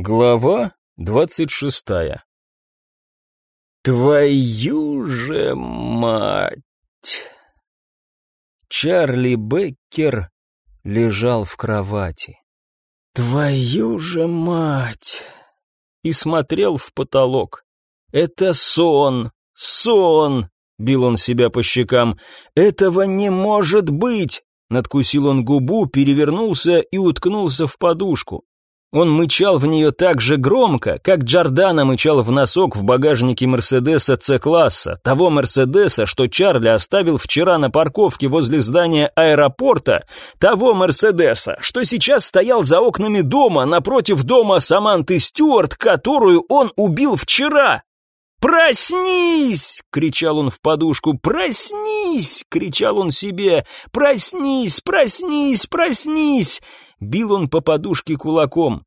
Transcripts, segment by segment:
Глава двадцать шестая. Твою же мать! Чарли Беккер лежал в кровати. Твою же мать! И смотрел в потолок. Это сон, сон! Бил он себя по щекам. Этого не может быть! Надкусил он губу, перевернулся и уткнулся в подушку. Он мычал в нее так же громко, как Джордана мычал в носок в багажнике Мерседеса С-класса, того Мерседеса, что Чарли оставил вчера на парковке возле здания аэропорта, того Мерседеса, что сейчас стоял за окнами дома напротив дома Саманты Стюарт, которую он убил вчера. «Проснись!» — кричал он в подушку. «Проснись!» — кричал он себе. «Проснись! Проснись! Проснись!» Бил он по подушке кулаком.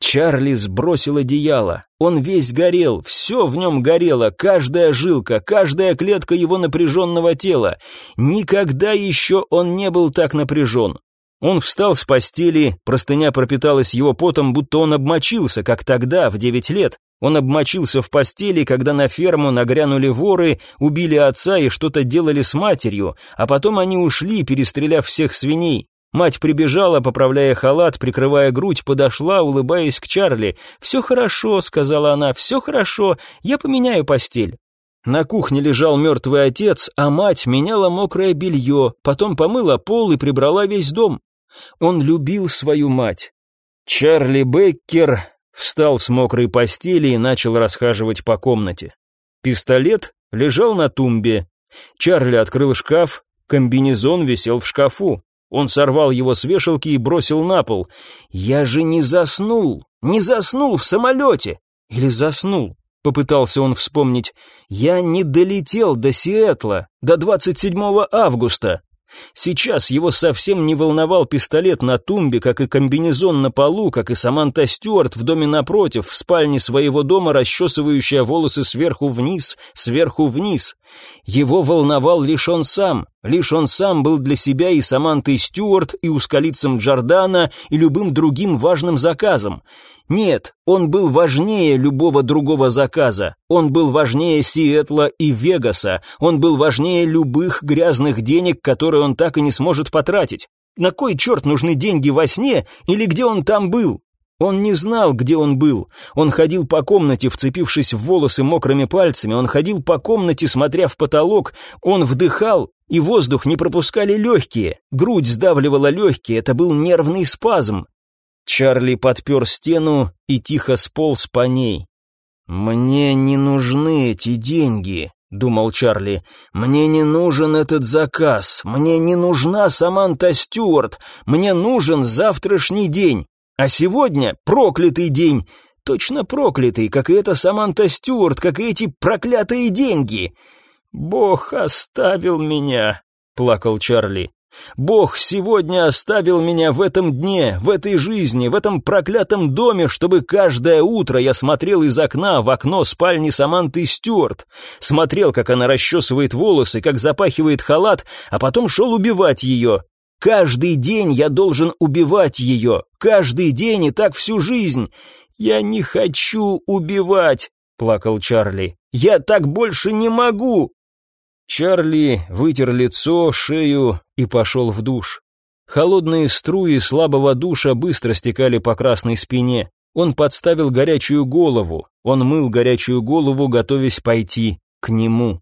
Чарли сбросил одеяло. Он весь горел, все в нем горело, каждая жилка, каждая клетка его напряженного тела. Никогда еще он не был так напряжен. Он встал с постели, простыня пропиталась его потом, будто он обмочился, как тогда, в девять лет. Он обмочился в постели, когда на ферму нагрянули воры, убили отца и что-то делали с матерью, а потом они ушли, перестреляв всех свиней. Мать прибежала, поправляя халат, прикрывая грудь, подошла, улыбаясь к Чарли. «Все хорошо», — сказала она, — «все хорошо, я поменяю постель». На кухне лежал мертвый отец, а мать меняла мокрое белье, потом помыла пол и прибрала весь дом. Он любил свою мать. Чарли Беккер встал с мокрой постели и начал расхаживать по комнате. Пистолет лежал на тумбе. Чарли открыл шкаф, комбинезон висел в шкафу. Он сорвал его с вешалки и бросил на пол. «Я же не заснул! Не заснул в самолете! Или заснул?» Попытался он вспомнить. «Я не долетел до Сиэтла, до 27 августа. Сейчас его совсем не волновал пистолет на тумбе, как и комбинезон на полу, как и Саманта Стюарт в доме напротив, в спальне своего дома, расчесывающая волосы сверху вниз, сверху вниз. Его волновал лишь он сам, лишь он сам был для себя и Самантой Стюарт, и ускалицем Джордана, и любым другим важным заказом. Нет, он был важнее любого другого заказа. Он был важнее Сиэтла и Вегаса. Он был важнее любых грязных денег, которые он так и не сможет потратить. На кой черт нужны деньги во сне или где он там был? Он не знал, где он был. Он ходил по комнате, вцепившись в волосы мокрыми пальцами. Он ходил по комнате, смотря в потолок. Он вдыхал, и воздух не пропускали легкие. Грудь сдавливала легкие, это был нервный спазм. Чарли подпер стену и тихо сполз по ней. «Мне не нужны эти деньги», — думал Чарли. «Мне не нужен этот заказ, мне не нужна Саманта Стюарт, мне нужен завтрашний день, а сегодня проклятый день, точно проклятый, как и эта Саманта Стюарт, как и эти проклятые деньги». «Бог оставил меня», — плакал Чарли. Бог сегодня оставил меня в этом дне, в этой жизни, в этом проклятом доме, чтобы каждое утро я смотрел из окна в окно спальни Саманты Стюарт, смотрел, как она расчесывает волосы, как запахивает халат, а потом шел убивать ее. Каждый день я должен убивать ее, каждый день и так всю жизнь. Я не хочу убивать, плакал Чарли. Я так больше не могу. Чарли вытер лицо, шею и пошел в душ. Холодные струи слабого душа быстро стекали по красной спине. Он подставил горячую голову. Он мыл горячую голову, готовясь пойти к нему.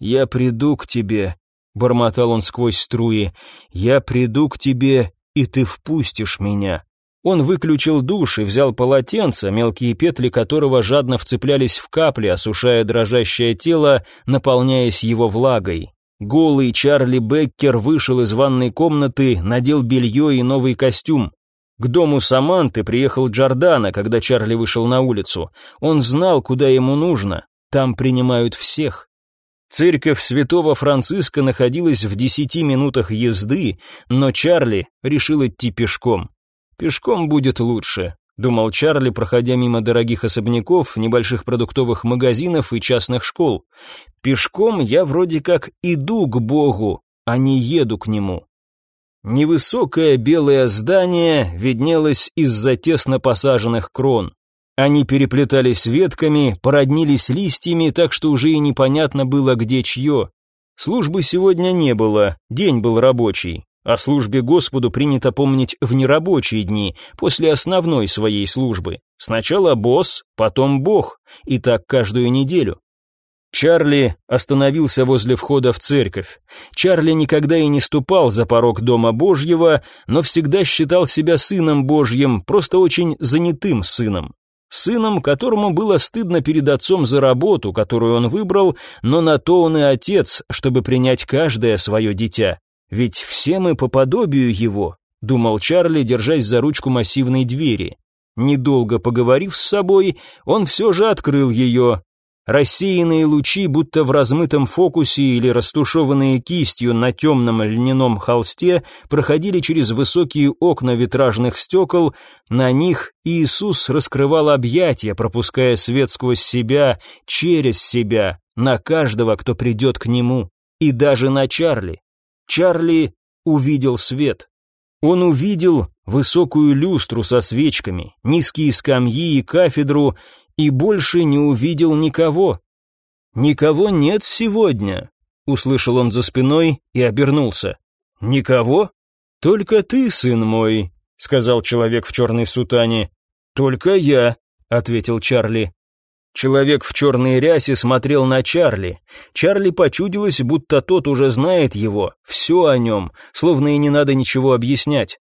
«Я приду к тебе», — бормотал он сквозь струи. «Я приду к тебе, и ты впустишь меня». Он выключил душ и взял полотенце, мелкие петли которого жадно вцеплялись в капли, осушая дрожащее тело, наполняясь его влагой. Голый Чарли Беккер вышел из ванной комнаты, надел белье и новый костюм. К дому Саманты приехал Джордана, когда Чарли вышел на улицу. Он знал, куда ему нужно. Там принимают всех. Церковь святого Франциска находилась в десяти минутах езды, но Чарли решил идти пешком. Пешком будет лучше, думал Чарли, проходя мимо дорогих особняков, небольших продуктовых магазинов и частных школ. Пешком я вроде как иду к Богу, а не еду к нему. Невысокое белое здание виднелось из-за тесно посаженных крон. Они переплетались ветками, породнились листьями, так что уже и непонятно было, где чье. Службы сегодня не было, день был рабочий. О службе Господу принято помнить в нерабочие дни, после основной своей службы. Сначала босс, потом Бог, и так каждую неделю. Чарли остановился возле входа в церковь. Чарли никогда и не ступал за порог Дома Божьего, но всегда считал себя сыном Божьим, просто очень занятым сыном. Сыном, которому было стыдно перед отцом за работу, которую он выбрал, но на то он и отец, чтобы принять каждое свое дитя. Ведь все мы по подобию его, думал Чарли, держась за ручку массивной двери. Недолго поговорив с собой, он все же открыл ее, Рассеянные лучи, будто в размытом фокусе или растушеванные кистью на темном льняном холсте, проходили через высокие окна витражных стекол, на них Иисус раскрывал объятия, пропуская свет сквозь себя, через себя, на каждого, кто придет к нему, и даже на Чарли. Чарли увидел свет. Он увидел высокую люстру со свечками, низкие скамьи и кафедру, и больше не увидел никого. «Никого нет сегодня», — услышал он за спиной и обернулся. «Никого? Только ты, сын мой», — сказал человек в черной сутане. «Только я», — ответил Чарли. Человек в черной рясе смотрел на Чарли. Чарли почудилось, будто тот уже знает его, все о нем, словно и не надо ничего объяснять.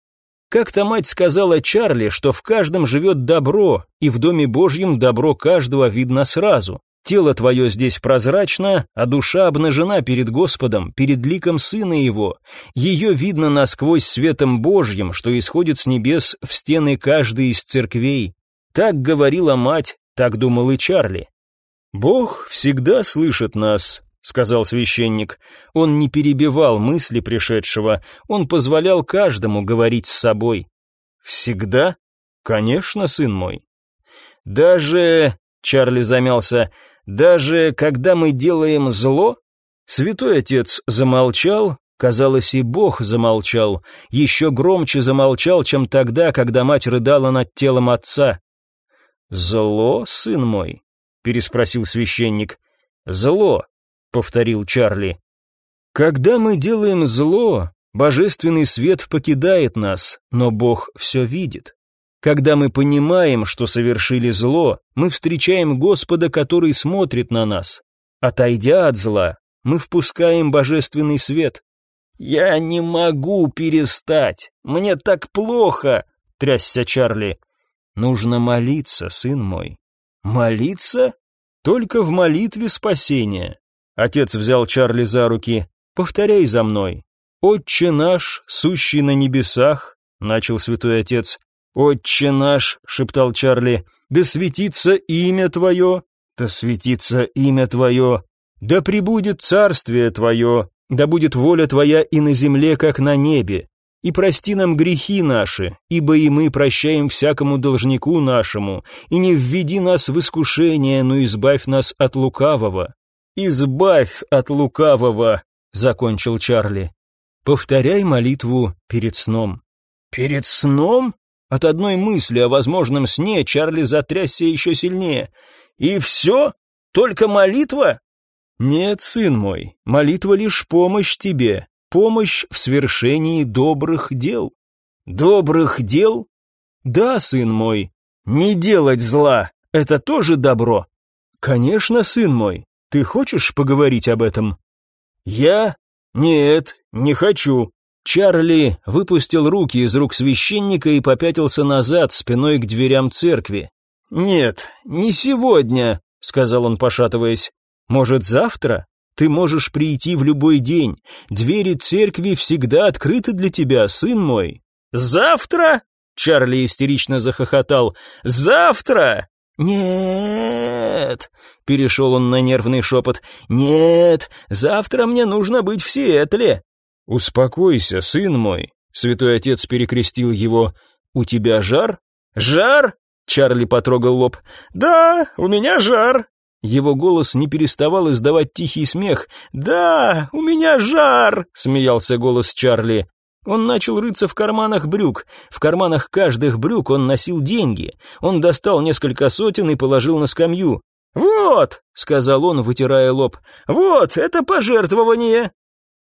Как-то мать сказала Чарли, что в каждом живет добро, и в Доме Божьем добро каждого видно сразу. Тело твое здесь прозрачно, а душа обнажена перед Господом, перед ликом Сына Его. Ее видно насквозь светом Божьим, что исходит с небес в стены каждой из церквей. Так говорила мать, так думал и Чарли. Бог всегда слышит нас, — сказал священник. Он не перебивал мысли пришедшего, он позволял каждому говорить с собой. «Всегда? Конечно, сын мой». «Даже...» — Чарли замялся. «Даже когда мы делаем зло?» Святой отец замолчал, казалось, и Бог замолчал, еще громче замолчал, чем тогда, когда мать рыдала над телом отца. «Зло, сын мой?» — переспросил священник. «Зло повторил Чарли. Когда мы делаем зло, божественный свет покидает нас, но Бог все видит. Когда мы понимаем, что совершили зло, мы встречаем Господа, который смотрит на нас. Отойдя от зла, мы впускаем божественный свет. «Я не могу перестать! Мне так плохо!» — трясся Чарли. «Нужно молиться, сын мой». «Молиться? Только в молитве спасения. Отец взял Чарли за руки. «Повторяй за мной. Отче наш, сущий на небесах», — начал святой отец. «Отче наш», — шептал Чарли, — «да светится имя Твое, да светится имя Твое, да пребудет царствие Твое, да будет воля Твоя и на земле, как на небе. И прости нам грехи наши, ибо и мы прощаем всякому должнику нашему, и не введи нас в искушение, но избавь нас от лукавого. «Избавь от лукавого», — закончил Чарли. «Повторяй молитву перед сном». «Перед сном?» От одной мысли о возможном сне Чарли затрясся еще сильнее. «И все? Только молитва?» «Нет, сын мой, молитва лишь помощь тебе, помощь в свершении добрых дел». «Добрых дел?» «Да, сын мой, не делать зла — это тоже добро?» «Конечно, сын мой, ты хочешь поговорить об этом?» «Я? Нет, не хочу». Чарли выпустил руки из рук священника и попятился назад, спиной к дверям церкви. «Нет, не сегодня», — сказал он, пошатываясь. «Может, завтра? Ты можешь прийти в любой день. Двери церкви всегда открыты для тебя, сын мой». «Завтра?» — Чарли истерично захохотал. «Завтра? «Нет!» — перешел он на нервный шепот. «Нет, завтра мне нужно быть в Сиэтле!» «Успокойся, сын мой!» — святой отец перекрестил его. «У тебя жар?» «Жар?» — Чарли потрогал лоб. «Да, у меня жар!» Его голос не переставал издавать тихий смех. «Да, у меня жар!» — смеялся голос Чарли. Он начал рыться в карманах брюк. В карманах каждых брюк он носил деньги. Он достал несколько сотен и положил на скамью. «Вот», — сказал он, вытирая лоб, — «вот, это пожертвование».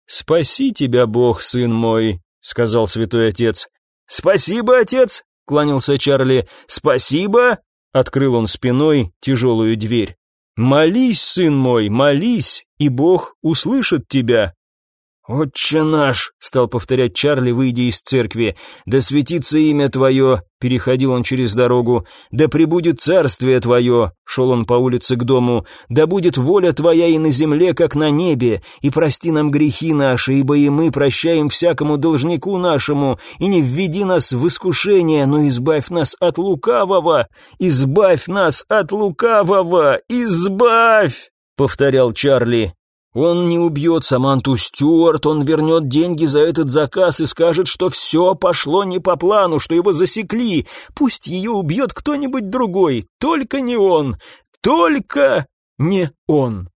«Спаси тебя, Бог, сын мой», — сказал святой отец. «Спасибо, отец», — кланялся Чарли. «Спасибо», — открыл он спиной тяжелую дверь. «Молись, сын мой, молись, и Бог услышит тебя». «Отче наш», — стал повторять Чарли, выйдя из церкви, — «да светится имя Твое», — переходил он через дорогу, — «да пребудет царствие Твое», — шел он по улице к дому, — «да будет воля Твоя и на земле, как на небе, и прости нам грехи наши, ибо и мы прощаем всякому должнику нашему, и не введи нас в искушение, но избавь нас от лукавого, избавь нас от лукавого, избавь!» — повторял Чарли. Он не убьет Саманту Стюарт, он вернет деньги за этот заказ и скажет, что все пошло не по плану, что его засекли. Пусть ее убьет кто-нибудь другой, только не он, только не он.